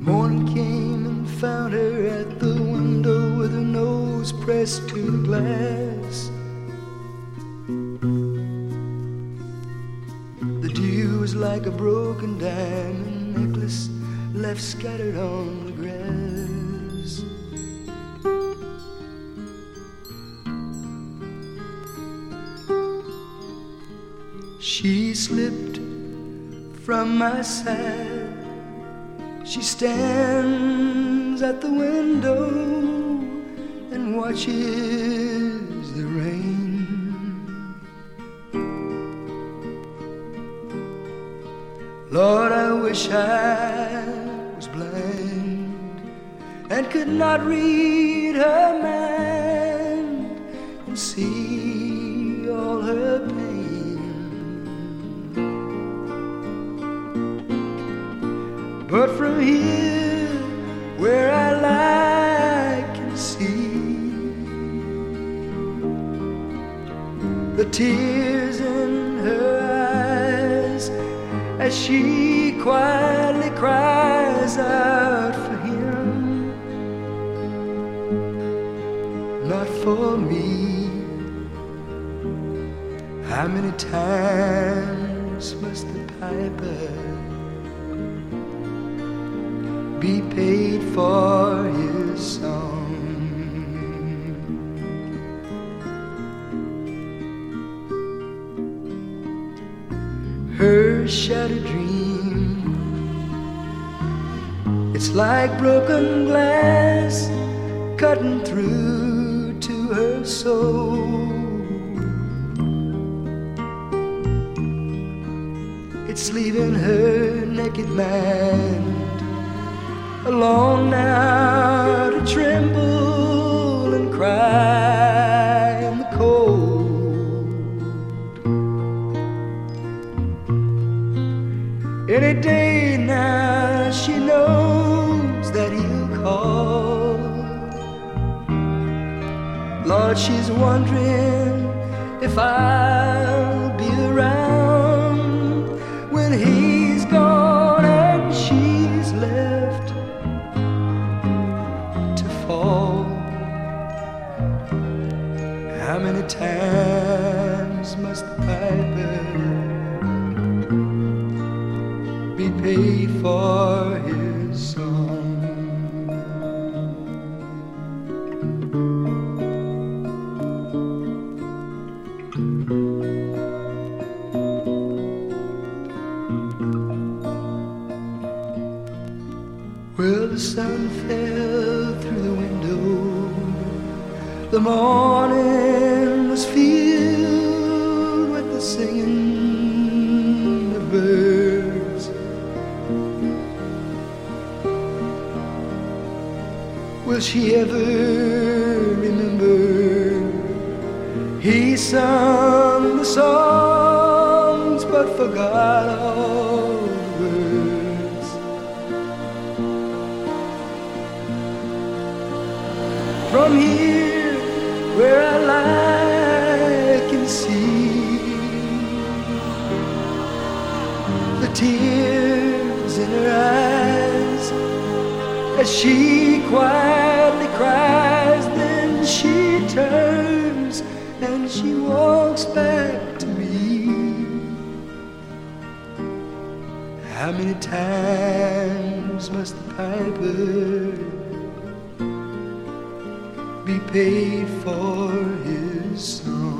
Morning came and found her at the window with her nose pressed to the glass. The dew was like a broken diamond necklace left scattered on the grass. She slipped from my side. She stands at the window and watches the rain. Lord, I wish I was blind and could not read her mind and see all her pain. But from here, where I lie, can see the tears in her eyes as she quietly cries out for him, not for me. How many times must the piper? be paid for his song. Her shattered dream, it's like broken glass cutting through to her soul. It's leaving her naked man alone now to tremble and cry in the cold. Any day now she knows that he'll call. Lord, she's wondering if I'll be around. How many times must the piper be paid for his song? The morning was filled with the singing of birds. Will she ever remember? He sang the songs but forgot all. tears in her eyes as she quietly cries. Then she turns and she walks back to me. How many times must the piper be paid for his song?